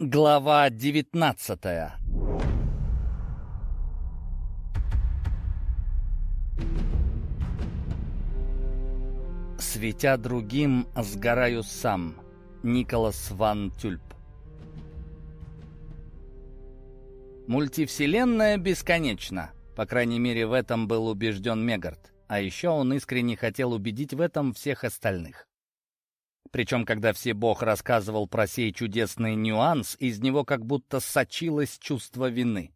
Глава девятнадцатая Светя другим, сгораю сам. Николас Ван Тюльп Мультивселенная бесконечна. По крайней мере, в этом был убежден Мегарт. А еще он искренне хотел убедить в этом всех остальных. Причем, когда все Бог рассказывал про сей чудесный нюанс, из него как будто сочилось чувство вины.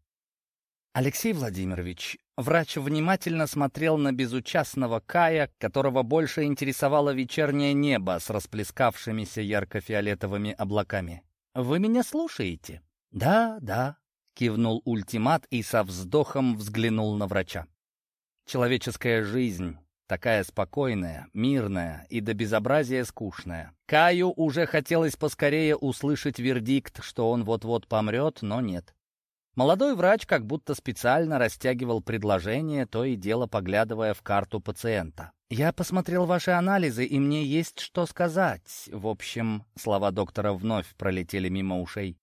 Алексей Владимирович, врач внимательно смотрел на безучастного Кая, которого больше интересовало вечернее небо с расплескавшимися ярко-фиолетовыми облаками. «Вы меня слушаете?» «Да, да», — кивнул ультимат и со вздохом взглянул на врача. «Человеческая жизнь Такая спокойная, мирная и до безобразия скучная. Каю уже хотелось поскорее услышать вердикт, что он вот-вот помрет, но нет. Молодой врач как будто специально растягивал предложение, то и дело поглядывая в карту пациента. «Я посмотрел ваши анализы, и мне есть что сказать». В общем, слова доктора вновь пролетели мимо ушей.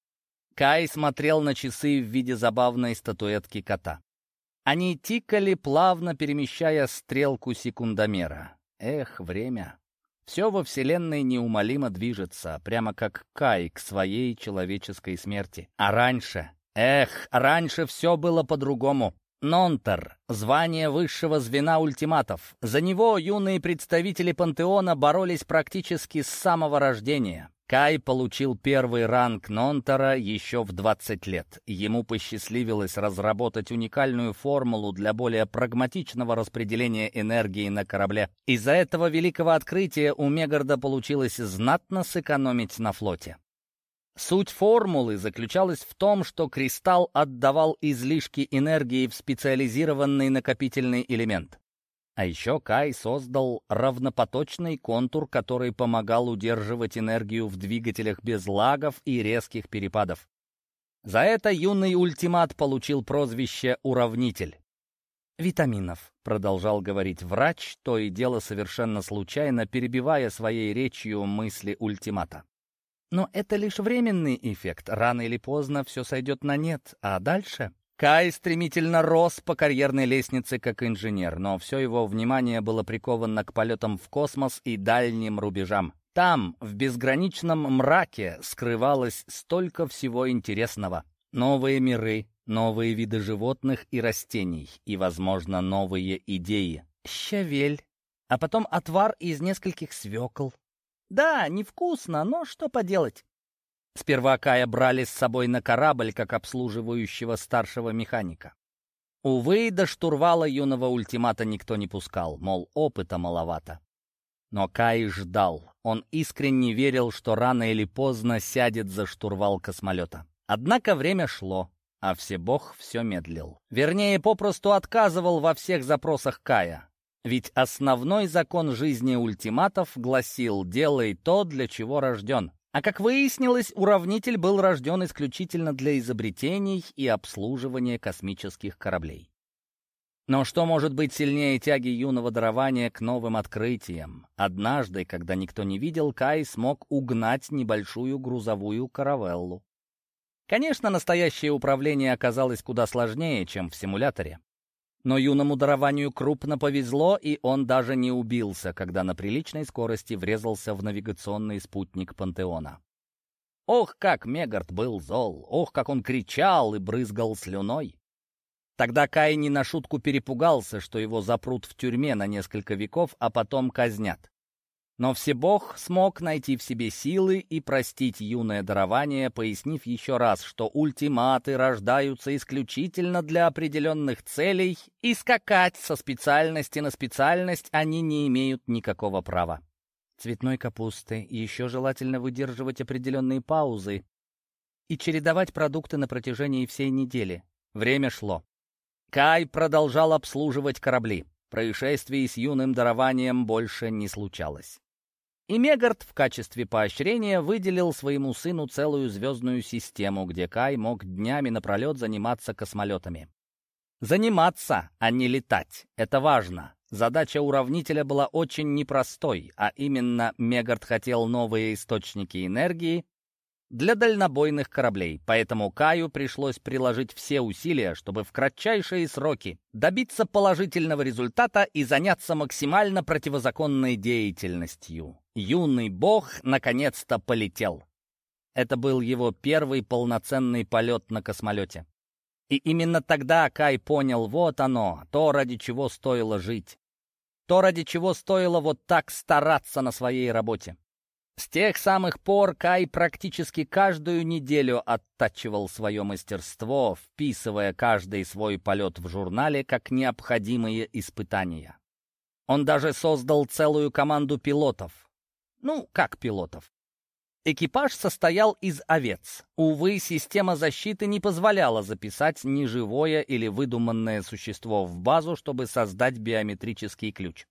Кай смотрел на часы в виде забавной статуэтки кота. Они тикали, плавно перемещая стрелку секундомера. Эх, время. Все во Вселенной неумолимо движется, прямо как Кай к своей человеческой смерти. А раньше... Эх, раньше все было по-другому. Нонтер — звание высшего звена ультиматов. За него юные представители пантеона боролись практически с самого рождения. Кай получил первый ранг Нонтера еще в 20 лет. Ему посчастливилось разработать уникальную формулу для более прагматичного распределения энергии на корабле. Из-за этого великого открытия у Мегарда получилось знатно сэкономить на флоте. Суть формулы заключалась в том, что кристалл отдавал излишки энергии в специализированный накопительный элемент. А еще Кай создал равнопоточный контур, который помогал удерживать энергию в двигателях без лагов и резких перепадов. За это юный ультимат получил прозвище «Уравнитель». «Витаминов», — продолжал говорить врач, то и дело совершенно случайно, перебивая своей речью мысли ультимата. «Но это лишь временный эффект. Рано или поздно все сойдет на нет. А дальше...» Кай стремительно рос по карьерной лестнице как инженер, но все его внимание было приковано к полетам в космос и дальним рубежам. Там, в безграничном мраке, скрывалось столько всего интересного. Новые миры, новые виды животных и растений, и, возможно, новые идеи. Щавель, а потом отвар из нескольких свекол. Да, невкусно, но что поделать. Сперва Кая брали с собой на корабль, как обслуживающего старшего механика. Увы, до штурвала юного ультимата никто не пускал, мол, опыта маловато. Но Кай ждал. Он искренне верил, что рано или поздно сядет за штурвал космолета. Однако время шло, а Всебог все медлил. Вернее, попросту отказывал во всех запросах Кая. Ведь основной закон жизни ультиматов гласил «делай то, для чего рожден». А как выяснилось, уравнитель был рожден исключительно для изобретений и обслуживания космических кораблей. Но что может быть сильнее тяги юного дарования к новым открытиям? Однажды, когда никто не видел, Кай смог угнать небольшую грузовую каравеллу. Конечно, настоящее управление оказалось куда сложнее, чем в симуляторе. Но юному дарованию крупно повезло, и он даже не убился, когда на приличной скорости врезался в навигационный спутник Пантеона. Ох, как Мегард был зол! Ох, как он кричал и брызгал слюной! Тогда Кай не на шутку перепугался, что его запрут в тюрьме на несколько веков, а потом казнят. Но Всебог смог найти в себе силы и простить юное дарование, пояснив еще раз, что ультиматы рождаются исключительно для определенных целей, и скакать со специальности на специальность они не имеют никакого права. Цветной капусты еще желательно выдерживать определенные паузы и чередовать продукты на протяжении всей недели. Время шло. Кай продолжал обслуживать корабли. Происшествий с юным дарованием больше не случалось. И Мегард в качестве поощрения выделил своему сыну целую звездную систему, где Кай мог днями напролет заниматься космолетами. Заниматься, а не летать. Это важно. Задача уравнителя была очень непростой, а именно Мегард хотел новые источники энергии, для дальнобойных кораблей, поэтому Каю пришлось приложить все усилия, чтобы в кратчайшие сроки добиться положительного результата и заняться максимально противозаконной деятельностью. Юный бог наконец-то полетел. Это был его первый полноценный полет на космолете. И именно тогда Кай понял, вот оно, то, ради чего стоило жить. То, ради чего стоило вот так стараться на своей работе. С тех самых пор Кай практически каждую неделю оттачивал свое мастерство, вписывая каждый свой полет в журнале как необходимые испытания. Он даже создал целую команду пилотов. Ну, как пилотов? Экипаж состоял из овец. Увы, система защиты не позволяла записать неживое или выдуманное существо в базу, чтобы создать биометрический ключ.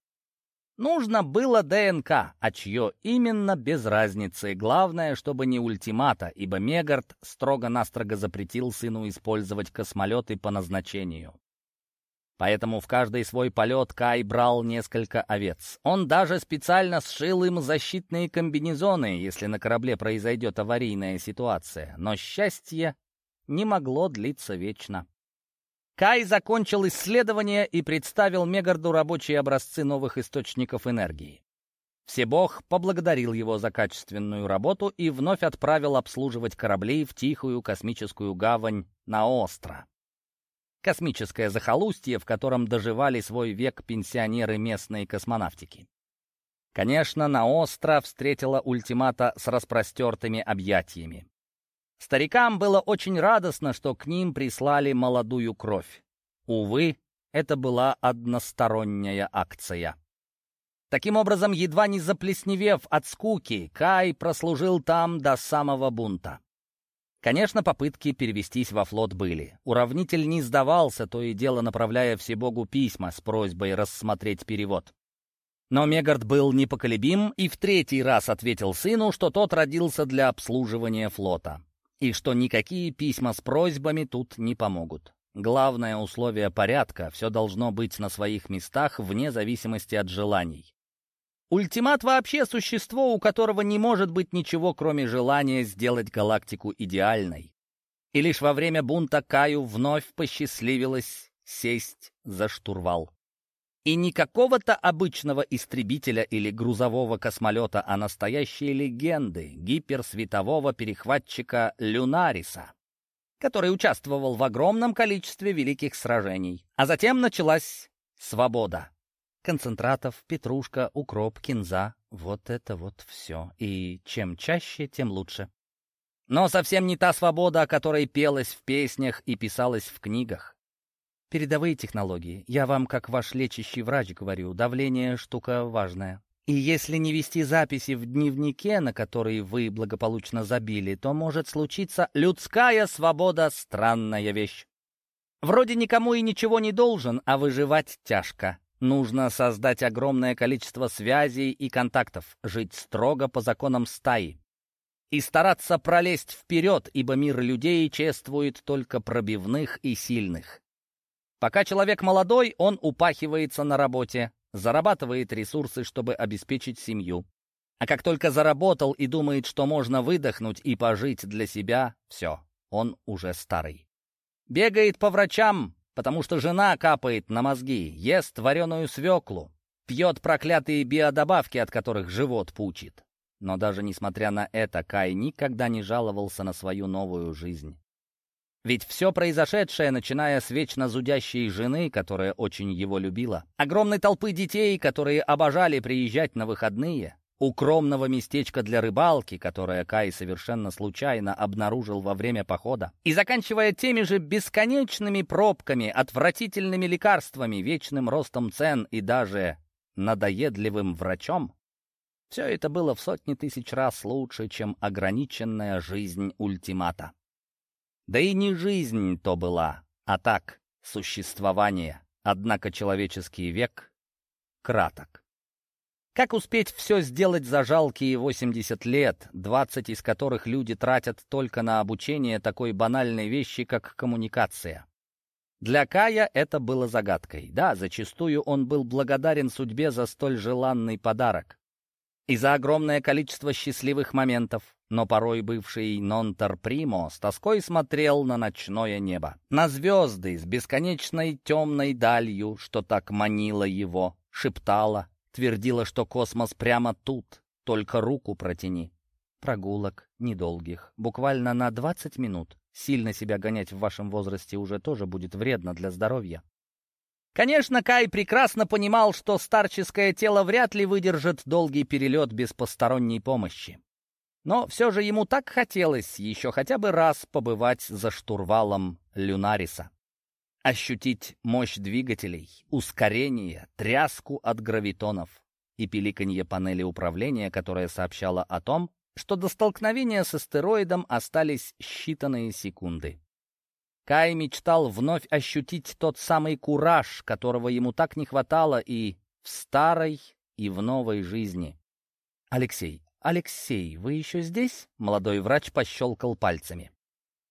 Нужно было ДНК, а чье именно без разницы. Главное, чтобы не ультимата, ибо Мегард строго-настрого запретил сыну использовать космолеты по назначению. Поэтому в каждый свой полет Кай брал несколько овец. Он даже специально сшил им защитные комбинезоны, если на корабле произойдет аварийная ситуация. Но счастье не могло длиться вечно. Кай закончил исследование и представил Мегарду рабочие образцы новых источников энергии. Всебог поблагодарил его за качественную работу и вновь отправил обслуживать корабли в тихую космическую гавань на Остро. Космическое захолустье, в котором доживали свой век пенсионеры местной космонавтики. Конечно, на Остро встретила ультимата с распростертыми объятиями. Старикам было очень радостно, что к ним прислали молодую кровь. Увы, это была односторонняя акция. Таким образом, едва не заплесневев от скуки, Кай прослужил там до самого бунта. Конечно, попытки перевестись во флот были. Уравнитель не сдавался, то и дело направляя Всебогу письма с просьбой рассмотреть перевод. Но Мегард был непоколебим и в третий раз ответил сыну, что тот родился для обслуживания флота, и что никакие письма с просьбами тут не помогут. Главное условие порядка — все должно быть на своих местах вне зависимости от желаний. Ультимат вообще существо, у которого не может быть ничего, кроме желания сделать галактику идеальной. И лишь во время бунта Каю вновь посчастливилось сесть за штурвал. И не какого-то обычного истребителя или грузового космолета, а настоящие легенды гиперсветового перехватчика Люнариса, который участвовал в огромном количестве великих сражений. А затем началась свобода концентратов, петрушка, укроп, кинза. Вот это вот все. И чем чаще, тем лучше. Но совсем не та свобода, о которой пелось в песнях и писалось в книгах. Передовые технологии. Я вам, как ваш лечащий врач, говорю, давление — штука важная. И если не вести записи в дневнике, на который вы благополучно забили, то может случиться людская свобода — странная вещь. Вроде никому и ничего не должен, а выживать тяжко. Нужно создать огромное количество связей и контактов, жить строго по законам стаи. И стараться пролезть вперед, ибо мир людей чествует только пробивных и сильных. Пока человек молодой, он упахивается на работе, зарабатывает ресурсы, чтобы обеспечить семью. А как только заработал и думает, что можно выдохнуть и пожить для себя, все, он уже старый. Бегает по врачам, потому что жена капает на мозги, ест вареную свеклу, пьет проклятые биодобавки, от которых живот пучит. Но даже несмотря на это, Кай никогда не жаловался на свою новую жизнь. Ведь все произошедшее, начиная с вечно зудящей жены, которая очень его любила, огромной толпы детей, которые обожали приезжать на выходные, укромного местечка для рыбалки, которое Кай совершенно случайно обнаружил во время похода, и заканчивая теми же бесконечными пробками, отвратительными лекарствами, вечным ростом цен и даже надоедливым врачом, все это было в сотни тысяч раз лучше, чем ограниченная жизнь ультимата. Да и не жизнь то была, а так, существование. Однако человеческий век краток. Как успеть все сделать за жалкие 80 лет, 20 из которых люди тратят только на обучение такой банальной вещи, как коммуникация? Для Кая это было загадкой. Да, зачастую он был благодарен судьбе за столь желанный подарок. и за огромное количество счастливых моментов, но порой бывший Нонтер Примо с тоской смотрел на ночное небо, на звезды с бесконечной темной далью, что так манило его, шептала, твердила, что космос прямо тут, только руку протяни. Прогулок недолгих, буквально на 20 минут. Сильно себя гонять в вашем возрасте уже тоже будет вредно для здоровья. Конечно, Кай прекрасно понимал, что старческое тело вряд ли выдержит долгий перелет без посторонней помощи. Но все же ему так хотелось еще хотя бы раз побывать за штурвалом Люнариса. Ощутить мощь двигателей, ускорение, тряску от гравитонов и пиликанье панели управления, которая сообщала о том, что до столкновения с астероидом остались считанные секунды. Кай мечтал вновь ощутить тот самый кураж, которого ему так не хватало и в старой, и в новой жизни. «Алексей, Алексей, вы еще здесь?» — молодой врач пощелкал пальцами.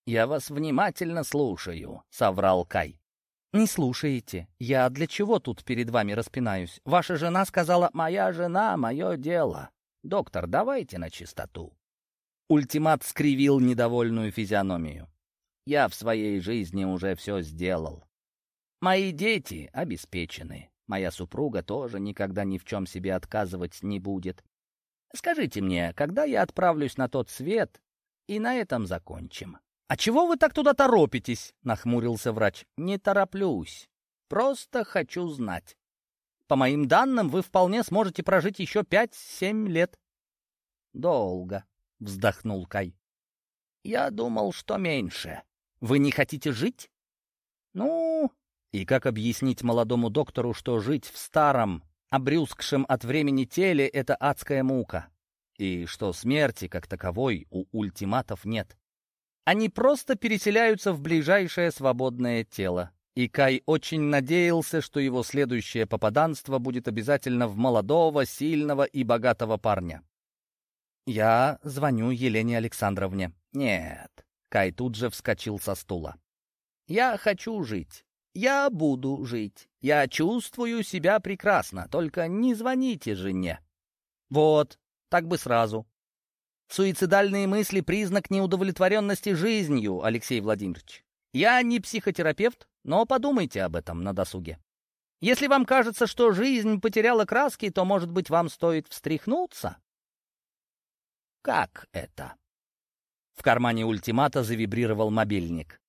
«Я вас внимательно слушаю», — соврал Кай. «Не слушаете. Я для чего тут перед вами распинаюсь? Ваша жена сказала, моя жена — мое дело. Доктор, давайте на чистоту». Ультимат скривил недовольную физиономию. Я в своей жизни уже все сделал. Мои дети обеспечены. Моя супруга тоже никогда ни в чем себе отказывать не будет. Скажите мне, когда я отправлюсь на тот свет, и на этом закончим. «А чего вы так туда торопитесь?» — нахмурился врач. «Не тороплюсь. Просто хочу знать. По моим данным, вы вполне сможете прожить еще пять-семь лет». «Долго», — вздохнул Кай. «Я думал, что меньше». Вы не хотите жить? Ну, и как объяснить молодому доктору, что жить в старом, обрюзгшем от времени теле — это адская мука, и что смерти как таковой у ультиматов нет? Они просто переселяются в ближайшее свободное тело. И Кай очень надеялся, что его следующее попаданство будет обязательно в молодого, сильного и богатого парня. «Я звоню Елене Александровне». «Нет, Кай тут же вскочил со стула. «Я хочу жить. Я буду жить. Я чувствую себя прекрасно. Только не звоните жене». «Вот, так бы сразу». «Суицидальные мысли — признак неудовлетворенности жизнью, Алексей Владимирович. Я не психотерапевт, но подумайте об этом на досуге. Если вам кажется, что жизнь потеряла краски, то, может быть, вам стоит встряхнуться?» «Как это?» В кармане ультимата завибрировал мобильник.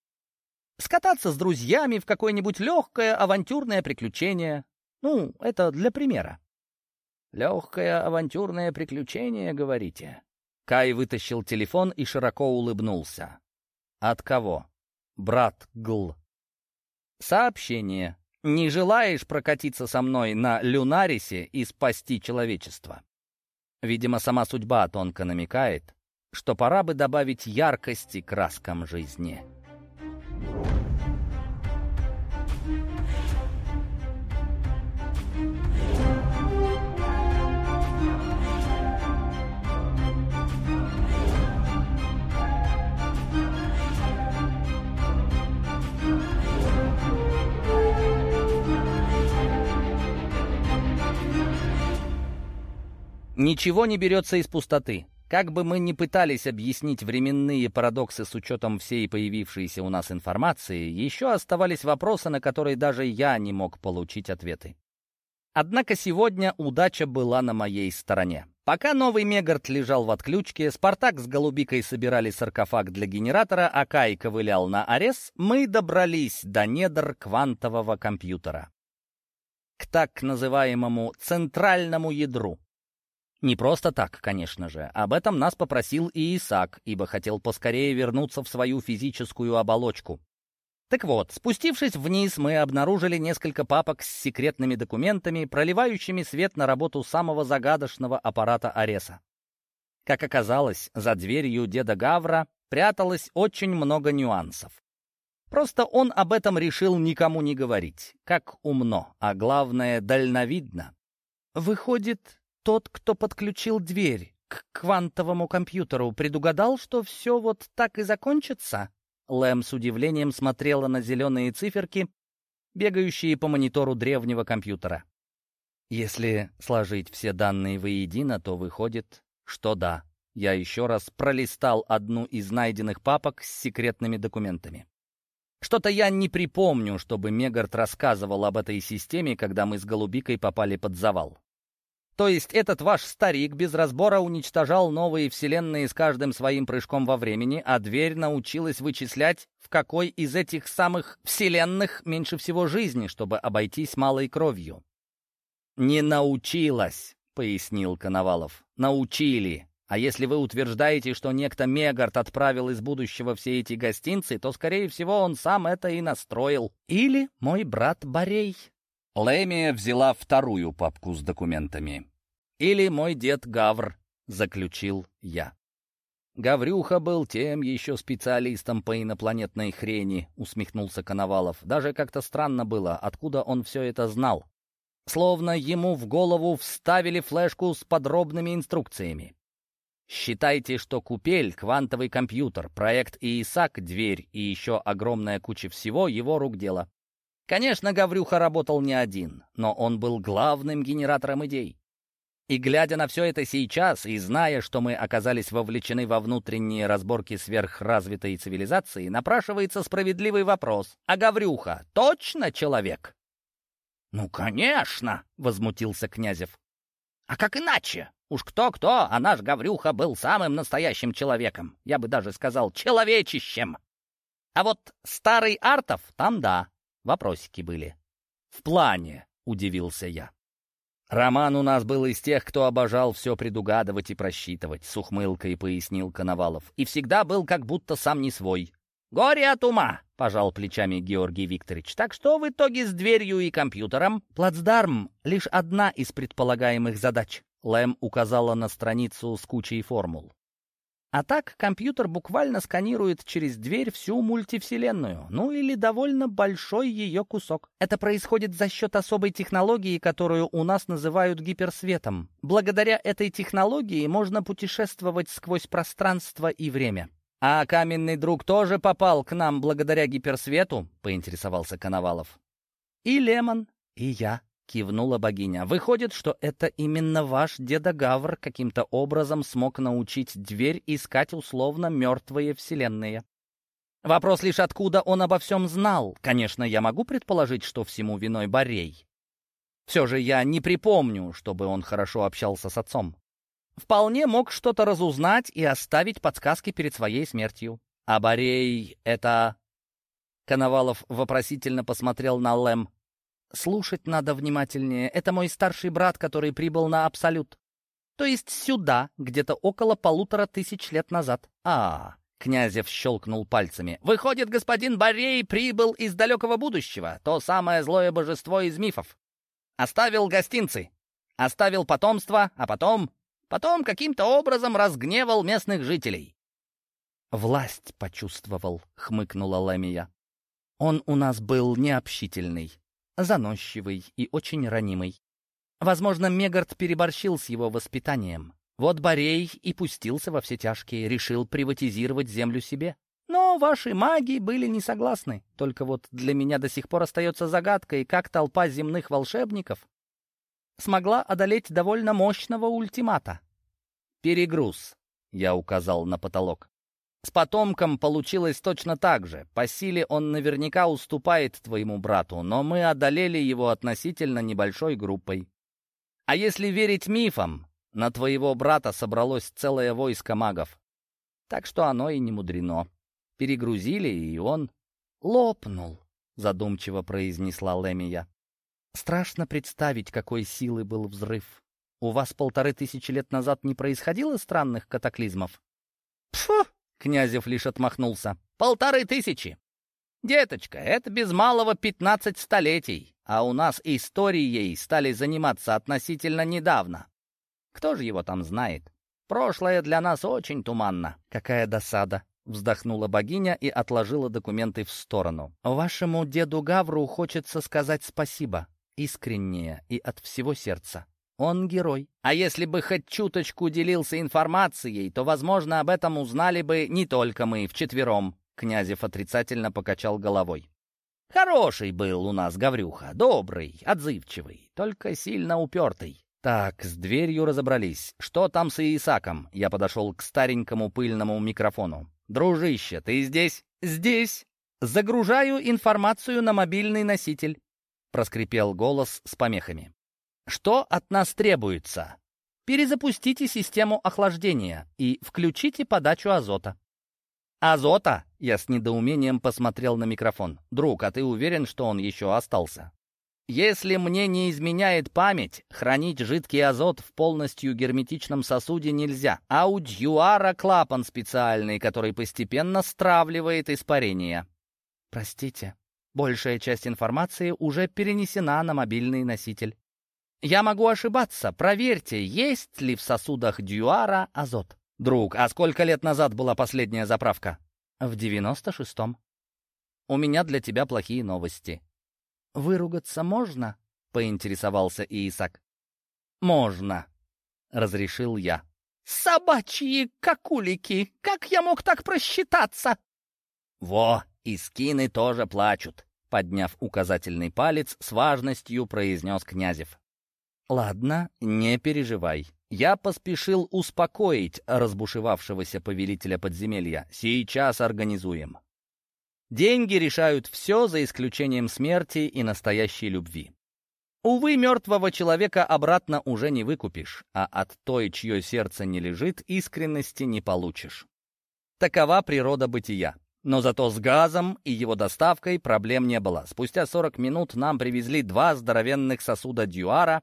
Скататься с друзьями в какое-нибудь легкое авантюрное приключение. Ну, это для примера. «Легкое авантюрное приключение, говорите?» Кай вытащил телефон и широко улыбнулся. «От кого?» «Брат Гл». «Сообщение. Не желаешь прокатиться со мной на Люнарисе и спасти человечество?» Видимо, сама судьба тонко намекает, что пора бы добавить яркости краскам жизни. Ничего не берется из пустоты. Как бы мы ни пытались объяснить временные парадоксы с учетом всей появившейся у нас информации, еще оставались вопросы, на которые даже я не мог получить ответы. Однако сегодня удача была на моей стороне. Пока новый Мегарт лежал в отключке, Спартак с Голубикой собирали саркофаг для генератора, а Кай ковылял на Арес, мы добрались до недр квантового компьютера. К так называемому центральному ядру. Не просто так, конечно же. Об этом нас попросил и Исаак, ибо хотел поскорее вернуться в свою физическую оболочку. Так вот, спустившись вниз, мы обнаружили несколько папок с секретными документами, проливающими свет на работу самого загадочного аппарата Ареса. Как оказалось, за дверью деда Гавра пряталось очень много нюансов. Просто он об этом решил никому не говорить. Как умно, а главное, дальновидно. Выходит, тот, кто подключил дверь к квантовому компьютеру, предугадал, что все вот так и закончится? Лэм с удивлением смотрела на зеленые циферки, бегающие по монитору древнего компьютера. Если сложить все данные воедино, то выходит, что да. Я еще раз пролистал одну из найденных папок с секретными документами. Что-то я не припомню, чтобы Мегарт рассказывал об этой системе, когда мы с Голубикой попали под завал. То есть этот ваш старик без разбора уничтожал новые вселенные с каждым своим прыжком во времени, а дверь научилась вычислять, в какой из этих самых вселенных меньше всего жизни, чтобы обойтись малой кровью. «Не научилась», — пояснил Коновалов. «Научили. А если вы утверждаете, что некто Мегард отправил из будущего все эти гостинцы, то, скорее всего, он сам это и настроил. Или мой брат Борей. Лемия взяла вторую папку с документами. Или мой дед Гавр, заключил я. Гаврюха был тем еще специалистом по инопланетной хрени, усмехнулся Коновалов. Даже как-то странно было, откуда он все это знал. Словно ему в голову вставили флешку с подробными инструкциями. Считайте, что купель, квантовый компьютер, проект ИИСАК, дверь и еще огромная куча всего его рук дело. Конечно, Гаврюха работал не один, но он был главным генератором идей. И глядя на все это сейчас, и зная, что мы оказались вовлечены во внутренние разборки сверхразвитой цивилизации, напрашивается справедливый вопрос. А Гаврюха точно человек? «Ну, конечно!» — возмутился Князев. «А как иначе? Уж кто-кто, а наш Гаврюха был самым настоящим человеком. Я бы даже сказал, человечищем. А вот старый Артов, там да, вопросики были. В плане, удивился я. Роман у нас был из тех, кто обожал все предугадывать и просчитывать, с ухмылкой пояснил Коновалов. И всегда был как будто сам не свой. «Горе от ума!» — пожал плечами Георгий Викторович. «Так что в итоге с дверью и компьютером?» «Плацдарм — лишь одна из предполагаемых задач», Лэм указала на страницу с кучей формул. А так компьютер буквально сканирует через дверь всю мультивселенную, ну или довольно большой ее кусок. Это происходит за счет особой технологии, которую у нас называют гиперсветом. Благодаря этой технологии можно путешествовать сквозь пространство и время. «А каменный друг тоже попал к нам благодаря гиперсвету?» — поинтересовался Коновалов. «И Лемон, и я», Кивнула богиня. «Выходит, что это именно ваш деда Гавр каким-то образом смог научить дверь искать условно мертвые вселенные. Вопрос лишь, откуда он обо всем знал. Конечно, я могу предположить, что всему виной Борей. Все же я не припомню, чтобы он хорошо общался с отцом. Вполне мог что-то разузнать и оставить подсказки перед своей смертью. А Борей — это...» Коновалов вопросительно посмотрел на Лэм. Слушать надо внимательнее. Это мой старший брат, который прибыл на Абсолют. То есть сюда, где-то около полутора тысяч лет назад. А, Князев щелкнул пальцами. «Выходит, господин Борей прибыл из далекого будущего, то самое злое божество из мифов. Оставил гостинцы, оставил потомство, а потом... Потом каким-то образом разгневал местных жителей». «Власть почувствовал», — хмыкнула Ламия. «Он у нас был необщительный заносчивый и очень ранимый. Возможно, Мегард переборщил с его воспитанием. Вот Борей и пустился во все тяжкие, решил приватизировать землю себе. Но ваши маги были не согласны. Только вот для меня до сих пор остается загадкой, как толпа земных волшебников смогла одолеть довольно мощного ультимата. «Перегруз», — я указал на потолок. С потомком получилось точно так же. По силе он наверняка уступает твоему брату, но мы одолели его относительно небольшой группой. А если верить мифам, на твоего брата собралось целое войско магов. Так что оно и не мудрено. Перегрузили, и он лопнул, задумчиво произнесла Лемия. Страшно представить, какой силы был взрыв. У вас полторы тысячи лет назад не происходило странных катаклизмов? Пфу! Князев лишь отмахнулся. «Полторы тысячи! Деточка, это без малого пятнадцать столетий, а у нас историей стали заниматься относительно недавно. Кто же его там знает? Прошлое для нас очень туманно. Какая досада!» Вздохнула богиня и отложила документы в сторону. «Вашему деду Гавру хочется сказать спасибо, искреннее и от всего сердца. Он герой. А если бы хоть чуточку делился информацией, то, возможно, об этом узнали бы не только мы вчетвером. Князев отрицательно покачал головой. Хороший был у нас Гаврюха, добрый, отзывчивый, только сильно упертый. Так, с дверью разобрались. Что там с Исаком? Я подошел к старенькому пыльному микрофону. «Дружище, ты здесь?» «Здесь. Загружаю информацию на мобильный носитель», — проскрипел голос с помехами. «Что от нас требуется?» «Перезапустите систему охлаждения и включите подачу азота». «Азота?» — я с недоумением посмотрел на микрофон. «Друг, а ты уверен, что он еще остался?» Если мне не изменяет память, хранить жидкий азот в полностью герметичном сосуде нельзя, а у дьюара клапан специальный, который постепенно стравливает испарение. Простите, большая часть информации уже перенесена на мобильный носитель. Я могу ошибаться, проверьте, есть ли в сосудах дьюара азот. Друг, а сколько лет назад была последняя заправка? В девяносто шестом. У меня для тебя плохие новости. «Выругаться можно?» — поинтересовался Иисак. «Можно», — разрешил я. «Собачьи какулики! Как я мог так просчитаться?» «Во, и скины тоже плачут», — подняв указательный палец, с важностью произнес Князев. «Ладно, не переживай. Я поспешил успокоить разбушевавшегося повелителя подземелья. Сейчас организуем». Деньги решают все, за исключением смерти и настоящей любви. Увы, мертвого человека обратно уже не выкупишь, а от той, чье сердце не лежит, искренности не получишь. Такова природа бытия. Но зато с газом и его доставкой проблем не было. Спустя 40 минут нам привезли два здоровенных сосуда дюара,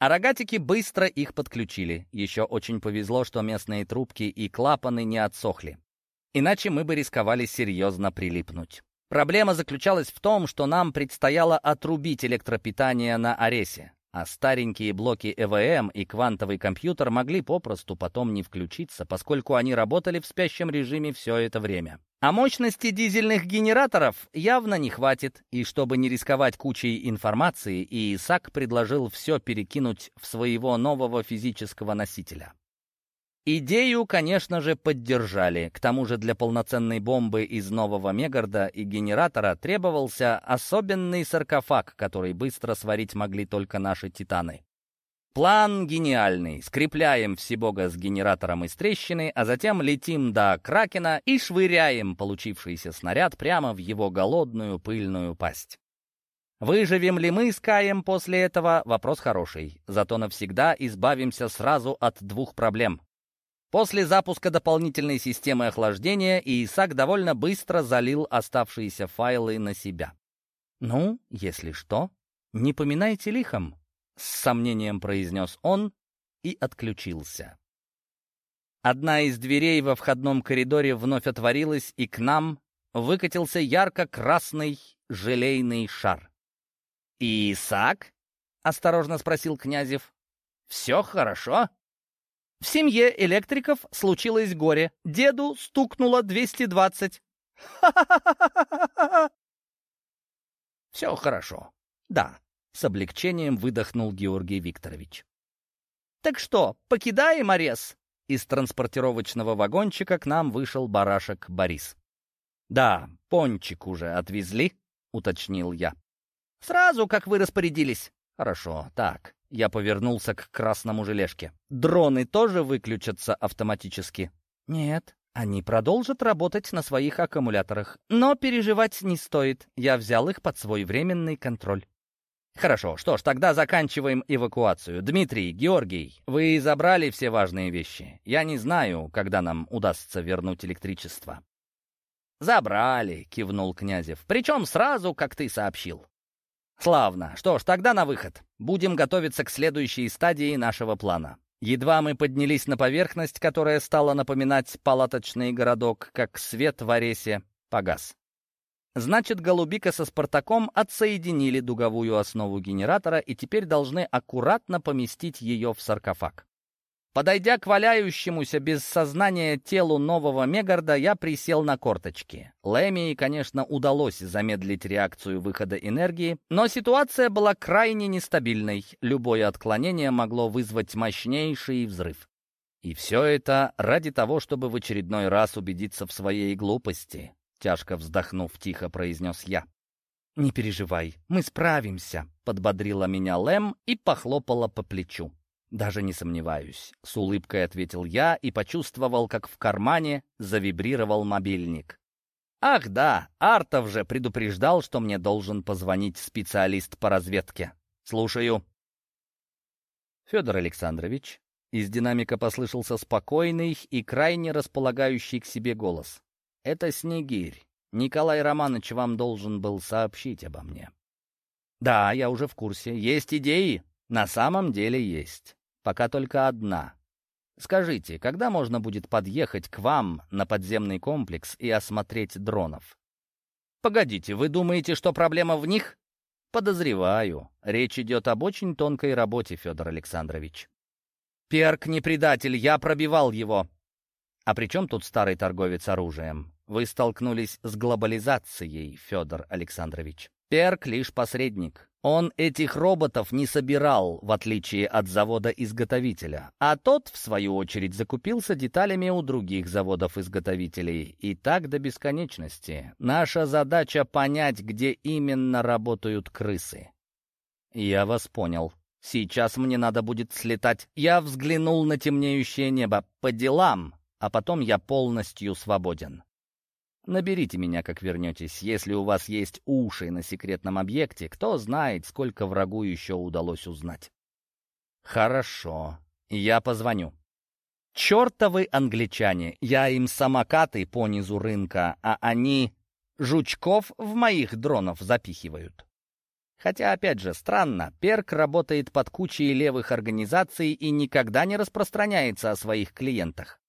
а рогатики быстро их подключили. Еще очень повезло, что местные трубки и клапаны не отсохли. Иначе мы бы рисковали серьезно прилипнуть. Проблема заключалась в том, что нам предстояло отрубить электропитание на Аресе, а старенькие блоки ЭВМ и квантовый компьютер могли попросту потом не включиться, поскольку они работали в спящем режиме все это время. А мощности дизельных генераторов явно не хватит, и чтобы не рисковать кучей информации, Исаак предложил все перекинуть в своего нового физического носителя. Идею, конечно же, поддержали. К тому же для полноценной бомбы из нового Мегарда и генератора требовался особенный саркофаг, который быстро сварить могли только наши титаны. План гениальный. Скрепляем всебога с генератором из трещины, а затем летим до Кракена и швыряем получившийся снаряд прямо в его голодную пыльную пасть. Выживем ли мы с Каем после этого – вопрос хороший. Зато навсегда избавимся сразу от двух проблем. После запуска дополнительной системы охлаждения Исаак довольно быстро залил оставшиеся файлы на себя. «Ну, если что, не поминайте лихом», — с сомнением произнес он и отключился. Одна из дверей во входном коридоре вновь отворилась, и к нам выкатился ярко-красный желейный шар. «Исаак?» — осторожно спросил Князев. «Все хорошо?» В семье электриков случилось горе. Деду стукнуло 220. Ха-ха-ха-ха-ха! Все хорошо. Да, с облегчением выдохнул Георгий Викторович. Так что, покидаем Арес? Из транспортировочного вагончика к нам вышел барашек Борис. Да, пончик уже отвезли, уточнил я. Сразу, как вы распорядились. Хорошо, так. Я повернулся к красному желешке. «Дроны тоже выключатся автоматически?» «Нет, они продолжат работать на своих аккумуляторах. Но переживать не стоит. Я взял их под свой временный контроль». «Хорошо, что ж, тогда заканчиваем эвакуацию. Дмитрий, Георгий, вы забрали все важные вещи. Я не знаю, когда нам удастся вернуть электричество». «Забрали», — кивнул Князев. «Причем сразу, как ты сообщил». Славно. Что ж, тогда на выход. Будем готовиться к следующей стадии нашего плана. Едва мы поднялись на поверхность, которая стала напоминать палаточный городок, как свет в Аресе погас. Значит, Голубика со Спартаком отсоединили дуговую основу генератора и теперь должны аккуратно поместить ее в саркофаг. Подойдя к валяющемуся без сознания телу нового Мегарда, я присел на корточки. Лэмии, конечно, удалось замедлить реакцию выхода энергии, но ситуация была крайне нестабильной. Любое отклонение могло вызвать мощнейший взрыв. И все это ради того, чтобы в очередной раз убедиться в своей глупости, тяжко вздохнув, тихо произнес я. «Не переживай, мы справимся», — подбодрила меня Лэм и похлопала по плечу. «Даже не сомневаюсь», — с улыбкой ответил я и почувствовал, как в кармане завибрировал мобильник. «Ах да, Артов же предупреждал, что мне должен позвонить специалист по разведке. Слушаю». «Федор Александрович», из динамика послышался спокойный и крайне располагающий к себе голос. «Это Снегирь. Николай Романович вам должен был сообщить обо мне». «Да, я уже в курсе. Есть идеи?» «На самом деле есть. Пока только одна. Скажите, когда можно будет подъехать к вам на подземный комплекс и осмотреть дронов?» «Погодите, вы думаете, что проблема в них?» «Подозреваю. Речь идет об очень тонкой работе, Федор Александрович». «Перк не предатель, я пробивал его». «А при чем тут старый торговец оружием? Вы столкнулись с глобализацией, Федор Александрович. Перк лишь посредник. Он этих роботов не собирал, в отличие от завода-изготовителя, а тот, в свою очередь, закупился деталями у других заводов-изготовителей. И так до бесконечности. Наша задача — понять, где именно работают крысы. Я вас понял. Сейчас мне надо будет слетать. Я взглянул на темнеющее небо по делам, а потом я полностью свободен. Наберите меня, как вернетесь. Если у вас есть уши на секретном объекте, кто знает, сколько врагу еще удалось узнать. Хорошо, я позвоню. Чертовы англичане, я им самокаты по низу рынка, а они жучков в моих дронов запихивают. Хотя, опять же, странно, Перк работает под кучей левых организаций и никогда не распространяется о своих клиентах.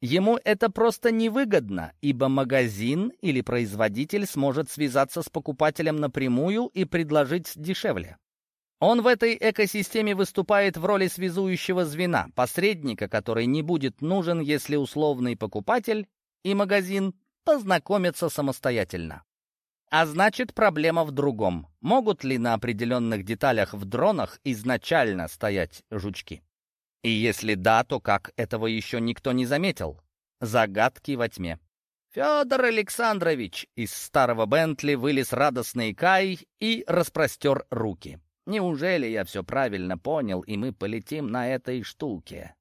Ему это просто невыгодно, ибо магазин или производитель сможет связаться с покупателем напрямую и предложить дешевле. Он в этой экосистеме выступает в роли связующего звена, посредника, который не будет нужен, если условный покупатель и магазин познакомятся самостоятельно. А значит, проблема в другом. Могут ли на определенных деталях в дронах изначально стоять жучки? И если да, то как этого еще никто не заметил? Загадки во тьме. «Федор Александрович!» Из старого Бентли вылез радостный Кай и распростер руки. «Неужели я все правильно понял, и мы полетим на этой штуке?»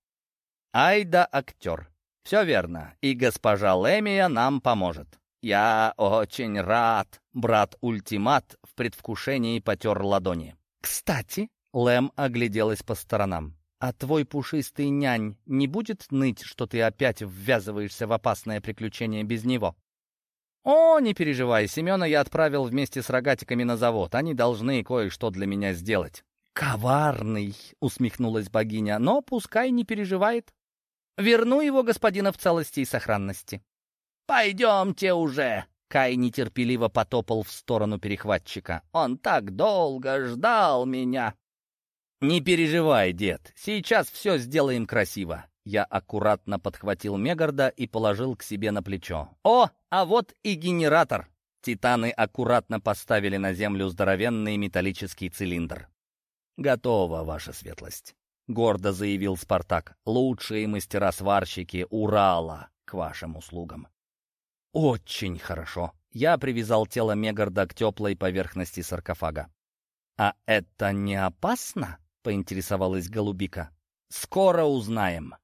«Ай да актер!» «Все верно, и госпожа Лемия нам поможет». «Я очень рад!» Брат Ультимат в предвкушении потер ладони. «Кстати!» Лэм огляделась по сторонам. А твой пушистый нянь не будет ныть, что ты опять ввязываешься в опасное приключение без него? О, не переживай, Семена я отправил вместе с рогатиками на завод. Они должны кое-что для меня сделать. «Коварный!» — усмехнулась богиня. «Но пускай не переживает. Верну его господина в целости и сохранности». «Пойдемте уже!» Кай нетерпеливо потопал в сторону перехватчика. «Он так долго ждал меня!» «Не переживай, дед, сейчас все сделаем красиво». Я аккуратно подхватил Мегарда и положил к себе на плечо. «О, а вот и генератор!» Титаны аккуратно поставили на землю здоровенный металлический цилиндр. «Готово, ваша светлость», — гордо заявил Спартак. «Лучшие мастера-сварщики Урала к вашим услугам». «Очень хорошо». Я привязал тело Мегарда к теплой поверхности саркофага. «А это не опасно?» Поинтересовалась Голубика. «Скоро узнаем».